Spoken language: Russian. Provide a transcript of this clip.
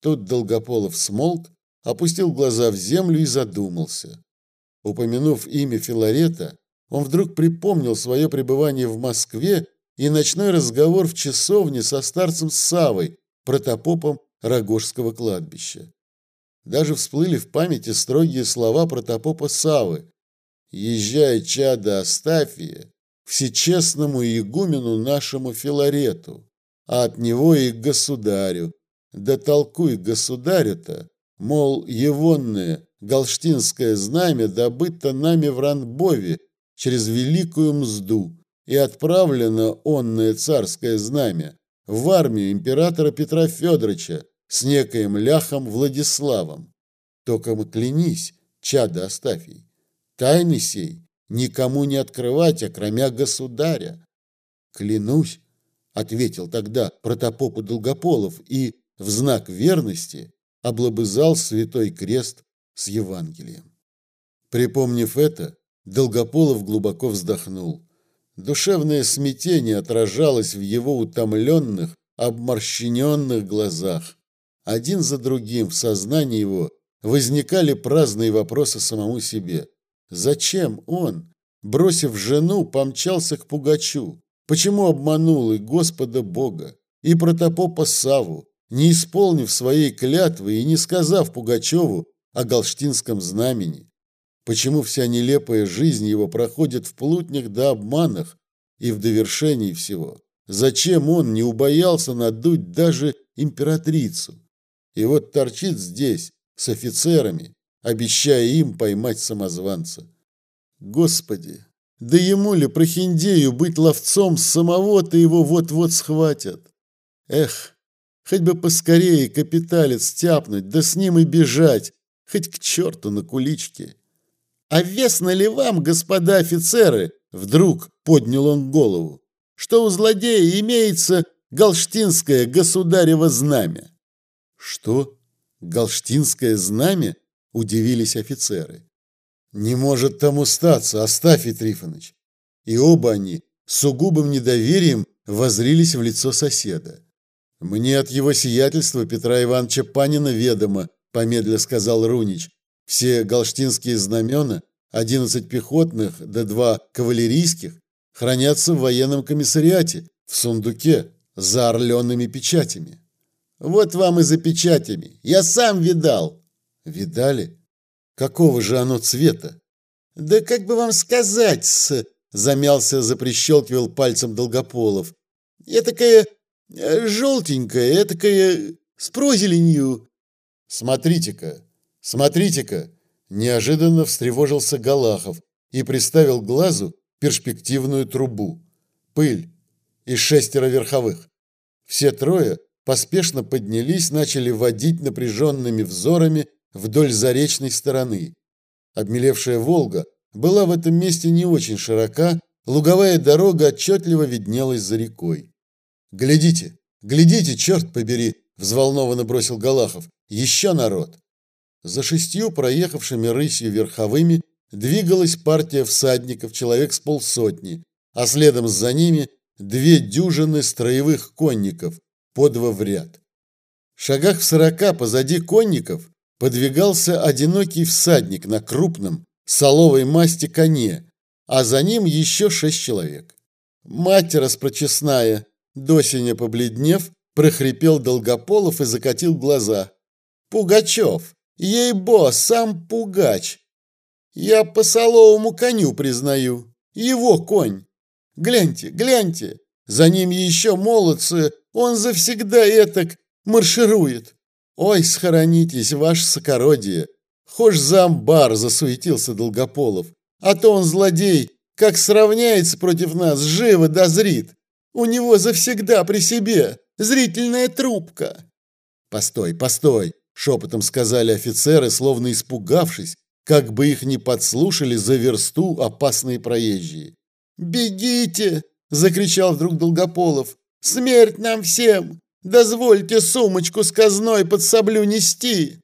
Тут Долгополов смолк, опустил глаза в землю и задумался. Упомянув имя Филарета, он вдруг припомнил свое пребывание в Москве и ночной разговор в часовне со старцем Савой, протопопом Рогожского кладбища. Даже всплыли в памяти строгие слова протопопа Савы. «Езжай, чада Астафия, всечестному игумену нашему Филарету, а от него и государю. Да толкуй государю-то, мол, егонное галштинское знамя добыто нами в Ранбове через великую мзду, и отправлено онное царское знамя в армию императора Петра Федоровича с некоим ляхом Владиславом. Только мы клянись, чадо Астафий, тайны сей никому не открывать, окромя государя. Клянусь, ответил тогда протопопу Долгополов и в знак верности облобызал святой крест с Евангелием. Припомнив это, Долгополов глубоко вздохнул. Душевное смятение отражалось в его утомленных, обморщененных глазах. Один за другим в сознании его возникали праздные вопросы самому себе. Зачем он, бросив жену, помчался к Пугачу? Почему обманул и Господа Бога, и протопопа Саву, не исполнив своей клятвы и не сказав Пугачеву о галштинском знамени? Почему вся нелепая жизнь его проходит в плутнях да обманах и в довершении всего? Зачем он не убоялся надуть даже императрицу? И вот торчит здесь с офицерами, обещая им поймать самозванца. Господи, да ему ли прохиндею быть ловцом самого-то его вот-вот схватят? Эх, хоть бы поскорее капиталец тяпнуть, да с ним и бежать, хоть к черту на куличке. А весно ли вам, господа офицеры, вдруг поднял он голову, что у злодея имеется галштинское государево знамя? Что? Галштинское знамя? Удивились офицеры. Не может тому статься, Астафий Трифонович. И оба они с сугубым недоверием возрились в лицо соседа. Мне от его сиятельства Петра Ивановича Панина ведомо, помедля сказал Рунич. Все галштинские знамена, 11 пехотных да два кавалерийских, хранятся в военном комиссариате, в сундуке, за орленными печатями. Вот вам и за печатями. Я сам видал. Видали? Какого же оно цвета? Да как бы вам сказать, с... замялся, заприщелкивал пальцем Долгополов. Этакая э, желтенькая, этакая с прозеленью. Смотрите-ка, смотрите-ка, неожиданно встревожился Галахов и приставил глазу перспективную трубу. Пыль и шестеро верховых. Все трое поспешно поднялись, начали водить напряженными взорами вдоль заречной стороны. Обмелевшая Волга была в этом месте не очень широка, луговая дорога отчетливо виднелась за рекой. «Глядите, глядите, черт побери!» – взволнованно бросил Галахов. «Еще народ!» За шестью проехавшими рысью верховыми двигалась партия всадников, человек с полсотни, а следом за ними две дюжины строевых конников, по два в ряд. В шагах в сорока позади конников подвигался одинокий всадник на крупном соловой масти коне, а за ним еще шесть человек. Мать распрочесная, досеня побледнев, прохрипел Долгополов и закатил глаза. «Пугачев! Ей-бо, сам Пугач! Я по соловому коню признаю, его конь! Гляньте, гляньте, за ним еще молодцы, он завсегда этак марширует!» «Ой, схоронитесь, ваше сокородие! Хошь за амбар!» – засуетился Долгополов. «А то он злодей, как сравняется против нас, живо дозрит! У него завсегда при себе зрительная трубка!» «Постой, постой!» – шепотом сказали офицеры, словно испугавшись, как бы их не подслушали за версту опасные проезжие. «Бегите!» – закричал вдруг Долгополов. «Смерть нам всем! Дозвольте сумочку с казной под саблю нести!»